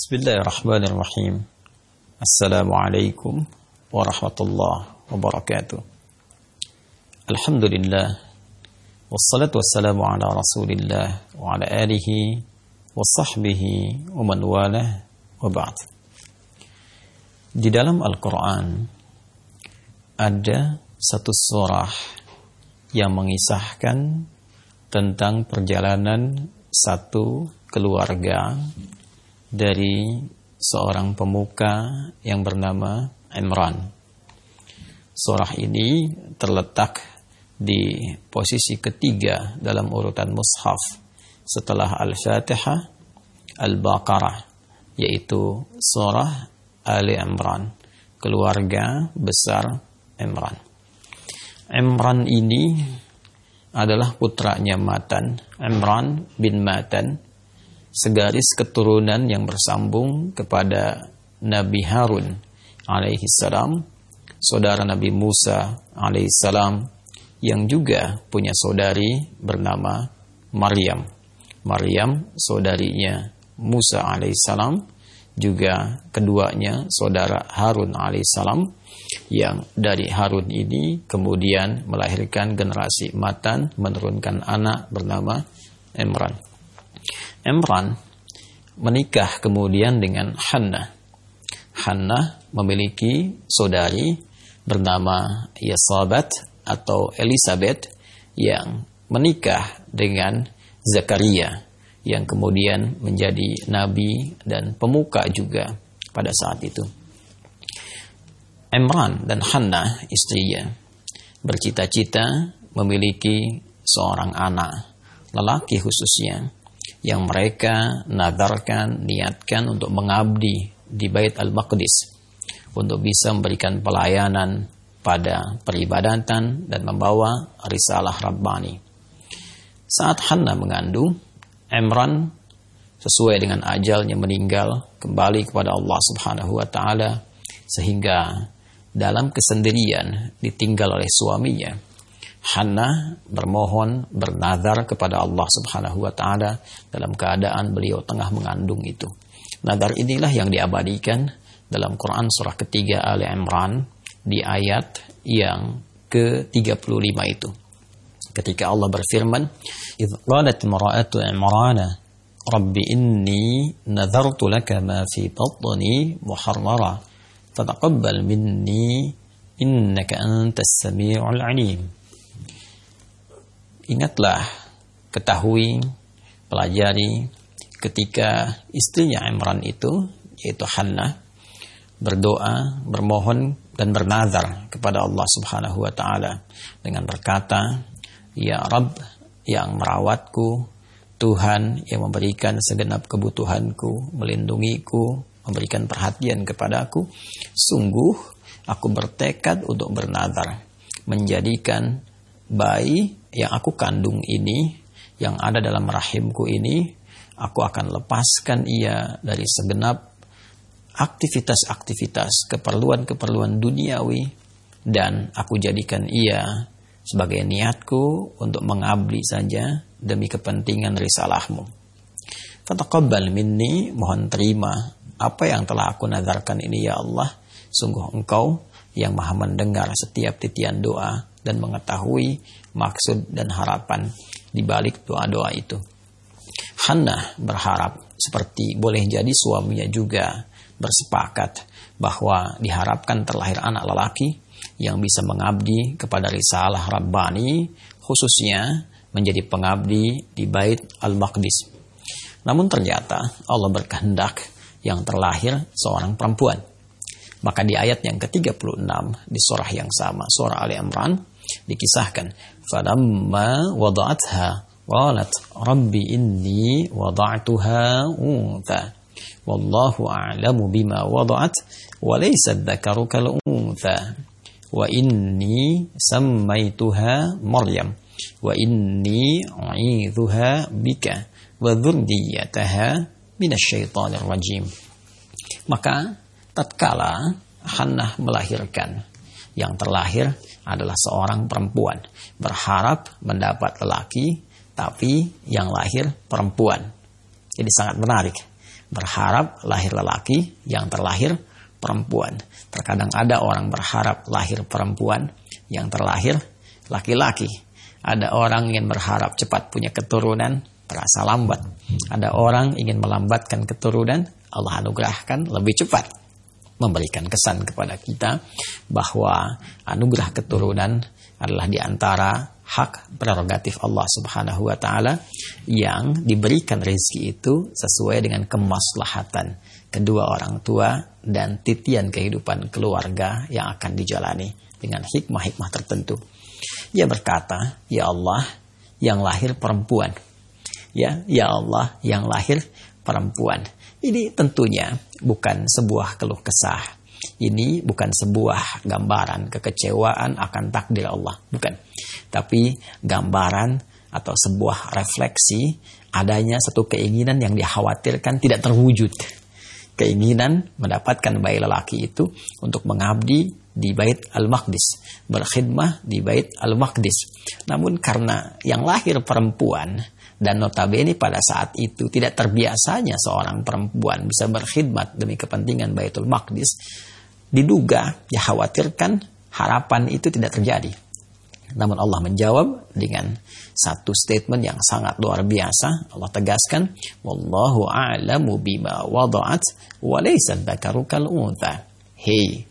Bismillahirrahmanirrahim. Assalamualaikum warahmatullahi wabarakatuh. Alhamdulillah. Wassalatu wassalamu ala rasulillah wa ala alihi wa sahbihi wa man walah wa ba'd. Di dalam Al-Quran ada satu surah yang mengisahkan tentang perjalanan satu keluarga dari seorang pemuka yang bernama Imran. Surah ini terletak di posisi ketiga dalam urutan mushaf setelah Al-Fatihah, Al-Baqarah, yaitu surah Ali Imran, keluarga besar Imran. Imran ini adalah putranya Matan, Imran bin Matan, segaris keturunan yang bersambung kepada Nabi Harun alaihi salam, saudara Nabi Musa alaihi salam yang juga punya saudari bernama Maryam. Maryam saudarinya Musa alaihi salam juga keduanya saudara Harun alaihi salam yang dari Harun ini kemudian melahirkan generasi Matan menurunkan anak bernama Imran. Imran menikah kemudian dengan Hannah. Hannah memiliki saudari bernama Yasabat atau Elizabeth yang menikah dengan Zakaria yang kemudian menjadi nabi dan pemuka juga pada saat itu. Imran dan Hannah istrinya bercita-cita memiliki seorang anak lelaki khususnya yang mereka nadarkan, niatkan untuk mengabdi di Bait Al-Maqdis untuk bisa memberikan pelayanan pada peribadatan dan membawa risalah Rabbani. Saat Hannah mengandung, Imran sesuai dengan ajalnya meninggal kembali kepada Allah Subhanahu wa taala sehingga dalam kesendirian ditinggal oleh suaminya Hannah bermohon bernazar kepada Allah Subhanahu wa taala dalam keadaan beliau tengah mengandung itu. Nazar inilah yang diabadikan dalam Quran surah ketiga Ali Imran di ayat yang ke-35 itu. Ketika Allah berfirman, "Idz qalat imra'atu Imrana, Rabbi inni nazartu laka ma fi batni muharrara, fataqabbal minni innaka antas samiul 'alim." Ingatlah, ketahui, pelajari ketika istrinya Imran itu, yaitu Hannah, berdoa, bermohon dan bernazar kepada Allah Subhanahu wa taala dengan berkata, "Ya Rabb yang merawatku, Tuhan yang memberikan segenap kebutuhanku, melindungiku, memberikan perhatian kepadaku, sungguh aku bertekad untuk bernazar menjadikan bayi yang aku kandung ini, yang ada dalam rahimku ini, aku akan lepaskan ia dari segenap aktivitas-aktivitas keperluan-keperluan duniawi dan aku jadikan ia sebagai niatku untuk mengabdi saja demi kepentingan risalahmu. Fataqabbal minni, mohon terima apa yang telah aku nazarkan ini ya Allah. Sungguh engkau yang maha mendengar setiap titian doa dan mengetahui maksud dan harapan di balik doa-doa itu. Hannah berharap seperti boleh jadi suaminya juga bersepakat bahwa diharapkan terlahir anak lelaki yang bisa mengabdi kepada risalah Rabbani khususnya menjadi pengabdi di Bait Al-Maqdis. Namun ternyata Allah berkehendak yang terlahir seorang perempuan. Maka di ayat yang ke-36 di surah yang sama, surah Ali Imran, dikisahkan falamma wada'atha qalat rabbi inni wada'tuha untha wallahu a'lamu bima wada'at wa laysa dzakaru kal untha wa inni sammaituha maryam wa inni a'idzuha bika wa dzurriyyataha minasyaitonir rajim. Maka tatkala Hannah melahirkan yang terlahir adalah seorang perempuan berharap mendapat lelaki tapi yang lahir perempuan. Jadi sangat menarik. berharap lahir lelaki yang terlahir perempuan. Terkadang ada orang berharap lahir perempuan yang terlahir laki-laki. Ada orang ingin berharap cepat punya keturunan, terasa lambat. Ada orang ingin melambatkan keturunan, Allah anugerahkan lebih cepat. Memberikan kesan kepada kita bahwa anugerah keturunan adalah di antara hak prerogatif Allah Subhanahu wa taala yang diberikan rezeki itu sesuai dengan kemaslahatan kedua orang tua dan titian kehidupan keluarga yang akan dijalani dengan hikmah-hikmah tertentu. Ia berkata, "Ya Allah, yang lahir perempuan." Ya, ya Allah, yang lahir perempuan. Ini tentunya bukan sebuah keluh kesah ini bukan sebuah gambaran kekecewaan akan takdir Allah, bukan. Tapi gambaran atau sebuah refleksi adanya satu keinginan yang dikhawatirkan tidak terwujud. Keinginan mendapatkan bayi lelaki itu untuk mengabdi di Bait Al-Maqdis, berkhidmah di Bait Al-Maqdis. Namun karena yang lahir perempuan dan notabene pada saat itu tidak terbiasanya seorang perempuan bisa berkhidmat demi kepentingan Baitul Maqdis, diduga, dikhawatirkan harapan itu tidak terjadi. Namun Allah menjawab dengan satu statement yang sangat luar biasa. Allah tegaskan, Wallahu a'lamu bima wada'at wa laysa dzakaru kal Hei,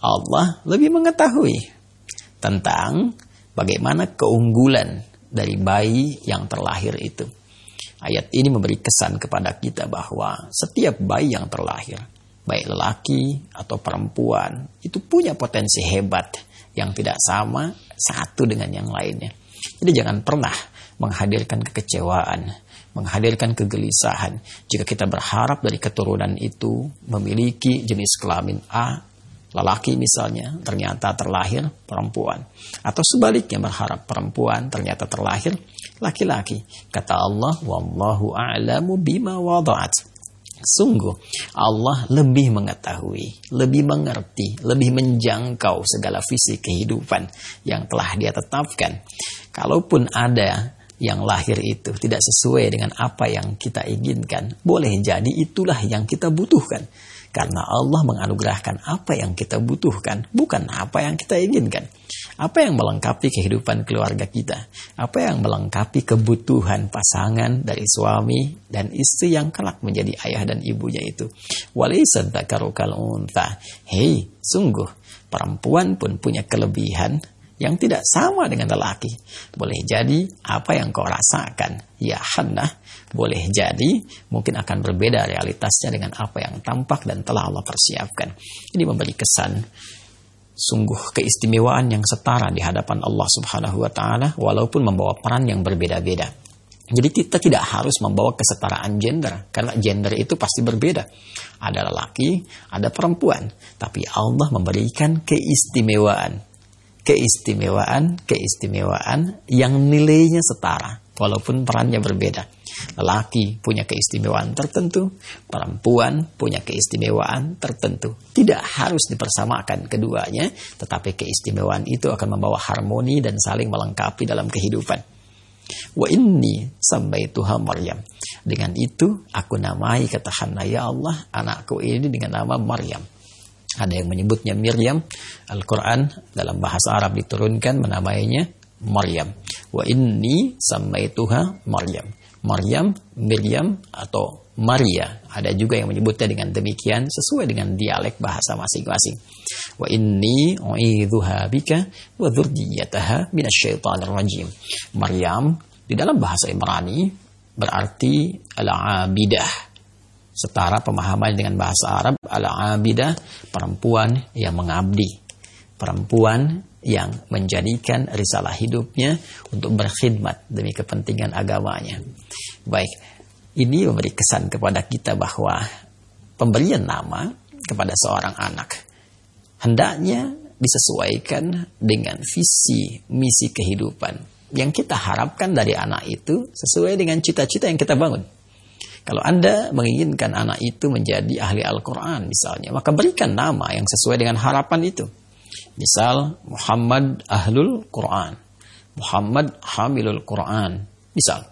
Allah lebih mengetahui tentang bagaimana keunggulan dari bayi yang terlahir itu. Ayat ini memberi kesan kepada kita bahwa setiap bayi yang terlahir baik lelaki atau perempuan, itu punya potensi hebat yang tidak sama satu dengan yang lainnya. Jadi jangan pernah menghadirkan kekecewaan, menghadirkan kegelisahan jika kita berharap dari keturunan itu memiliki jenis kelamin A, lelaki misalnya, ternyata terlahir perempuan. Atau sebaliknya berharap perempuan ternyata terlahir laki-laki. Kata Allah, Wallahu a'lamu bima wada'at. Sungguh Allah lebih mengetahui, lebih mengerti, lebih menjangkau segala visi kehidupan yang telah dia tetapkan. Kalaupun ada yang lahir itu tidak sesuai dengan apa yang kita inginkan, boleh jadi itulah yang kita butuhkan. Karena Allah menganugerahkan apa yang kita butuhkan, bukan apa yang kita inginkan. Apa yang melengkapi kehidupan keluarga kita? Apa yang melengkapi kebutuhan pasangan dari suami dan istri yang kelak menjadi ayah dan ibunya itu? Walaisad unta. Hei, sungguh perempuan pun punya kelebihan yang tidak sama dengan lelaki. Boleh jadi apa yang kau rasakan, ya Hannah, boleh jadi mungkin akan berbeda realitasnya dengan apa yang tampak dan telah Allah persiapkan. Ini memberi kesan sungguh keistimewaan yang setara di hadapan Allah Subhanahu wa taala walaupun membawa peran yang berbeda-beda. Jadi kita tidak harus membawa kesetaraan gender karena gender itu pasti berbeda. Ada lelaki, ada perempuan, tapi Allah memberikan keistimewaan keistimewaan, keistimewaan yang nilainya setara walaupun perannya berbeda. Lelaki punya keistimewaan tertentu, perempuan punya keistimewaan tertentu. Tidak harus dipersamakan keduanya, tetapi keistimewaan itu akan membawa harmoni dan saling melengkapi dalam kehidupan. Wa inni sambaituha Maryam. Dengan itu aku namai kata ya Allah anakku ini dengan nama Maryam. Ada yang menyebutnya Miriam. Al-Quran dalam bahasa Arab diturunkan menamainya Maryam. Wa inni samaituha Maryam. Maryam, Miriam atau Maria. Ada juga yang menyebutnya dengan demikian sesuai dengan dialek bahasa masing-masing. Wa inni u'idhuha bika wa dhurriyyataha minasyaitonir rajim. Maryam di dalam bahasa Ibrani berarti al-abidah setara pemahaman dengan bahasa Arab al-abidah perempuan yang mengabdi. Perempuan yang menjadikan risalah hidupnya untuk berkhidmat demi kepentingan agamanya. Baik ini memberi kesan kepada kita bahwa pemberian nama kepada seorang anak hendaknya disesuaikan dengan visi misi kehidupan yang kita harapkan dari anak itu sesuai dengan cita-cita yang kita bangun kalau Anda menginginkan anak itu menjadi ahli Al-Quran misalnya, maka berikan nama yang sesuai dengan harapan itu. Misal Muhammad Ahlul Quran, Muhammad Hamilul Quran, misal.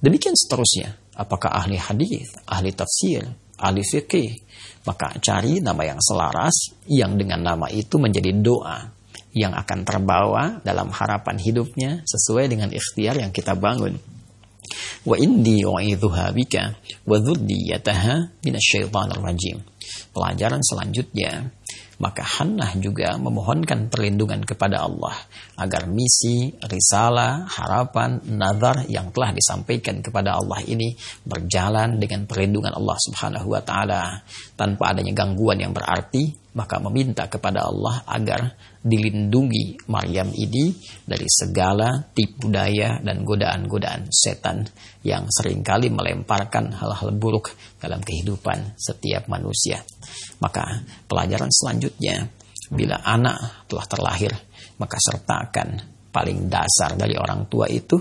Demikian seterusnya. apakah ahli hadis, ahli tafsir, ahli fikih, maka cari nama yang selaras yang dengan nama itu menjadi doa yang akan terbawa dalam harapan hidupnya sesuai dengan ikhtiar yang kita bangun. Wa indi u'idhuha bika wa dhurriyyataha minasyaitonir rajim. Pelajaran selanjutnya maka Hannah juga memohonkan perlindungan kepada Allah agar misi, risalah, harapan, nazar yang telah disampaikan kepada Allah ini berjalan dengan perlindungan Allah Subhanahu wa taala tanpa adanya gangguan yang berarti maka meminta kepada Allah agar dilindungi Maryam ini dari segala tipu daya dan godaan-godaan setan yang sering kali melemparkan hal-hal buruk dalam kehidupan setiap manusia. Maka pelajaran selanjutnya, bila anak telah terlahir, maka sertakan paling dasar dari orang tua itu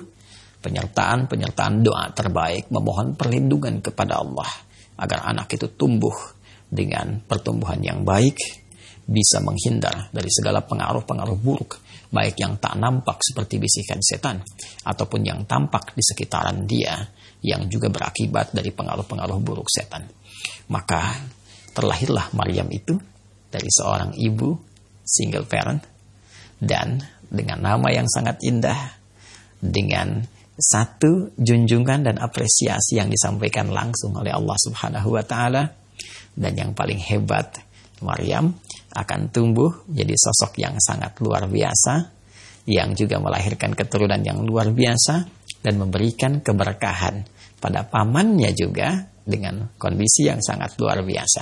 penyertaan-penyertaan doa terbaik memohon perlindungan kepada Allah agar anak itu tumbuh dengan pertumbuhan yang baik bisa menghindar dari segala pengaruh-pengaruh buruk, baik yang tak nampak seperti bisikan setan, ataupun yang tampak di sekitaran dia, yang juga berakibat dari pengaruh-pengaruh buruk setan. Maka terlahirlah Maryam itu dari seorang ibu single parent dan dengan nama yang sangat indah, dengan satu junjungan dan apresiasi yang disampaikan langsung oleh Allah Subhanahu wa taala dan yang paling hebat Maryam akan tumbuh jadi sosok yang sangat luar biasa yang juga melahirkan keturunan yang luar biasa dan memberikan keberkahan pada pamannya juga dengan kondisi yang sangat luar biasa.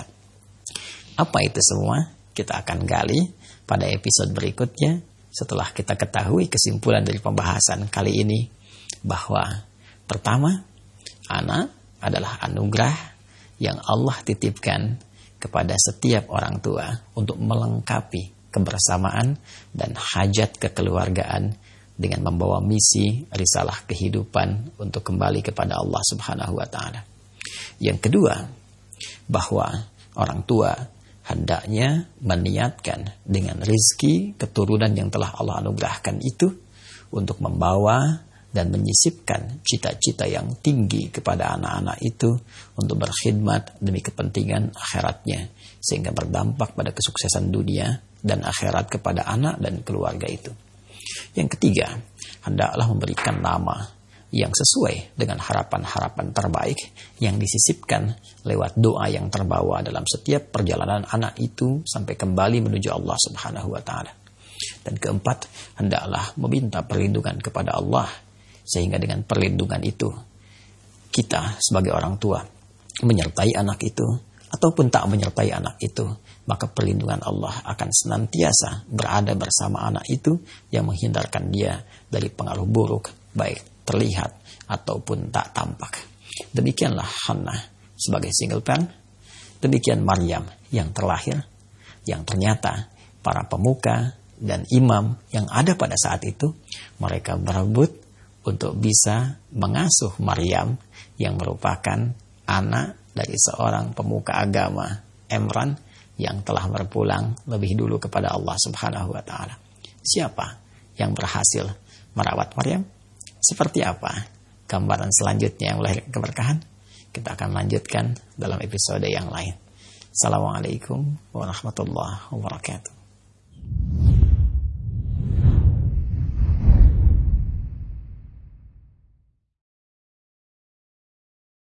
Apa itu semua? Kita akan gali pada episode berikutnya setelah kita ketahui kesimpulan dari pembahasan kali ini bahwa pertama, anak adalah anugerah yang Allah titipkan kepada setiap orang tua untuk melengkapi kebersamaan dan hajat kekeluargaan dengan membawa misi risalah kehidupan untuk kembali kepada Allah Subhanahu wa taala. Yang kedua, bahwa orang tua hendaknya meniatkan dengan rizki keturunan yang telah Allah anugerahkan itu untuk membawa dan menyisipkan cita-cita yang tinggi kepada anak-anak itu untuk berkhidmat demi kepentingan akhiratnya sehingga berdampak pada kesuksesan dunia dan akhirat kepada anak dan keluarga itu. Yang ketiga, hendaklah memberikan nama yang sesuai dengan harapan-harapan terbaik yang disisipkan lewat doa yang terbawa dalam setiap perjalanan anak itu sampai kembali menuju Allah Subhanahu wa taala. Dan keempat, hendaklah meminta perlindungan kepada Allah sehingga dengan perlindungan itu, kita sebagai orang tua menyertai anak itu ataupun tak menyertai anak itu, maka perlindungan Allah akan senantiasa berada bersama anak itu yang menghindarkan dia dari pengaruh buruk, baik terlihat ataupun tak tampak. Demikianlah Hannah sebagai single parent, demikian Maryam yang terlahir, yang ternyata para pemuka dan imam yang ada pada saat itu, mereka berebut untuk bisa mengasuh Maryam yang merupakan anak dari seorang pemuka agama Emran yang telah berpulang lebih dulu kepada Allah Subhanahu wa taala. Siapa yang berhasil merawat Maryam? Seperti apa gambaran selanjutnya yang melahirkan keberkahan? Kita akan lanjutkan dalam episode yang lain. Assalamualaikum warahmatullahi wabarakatuh.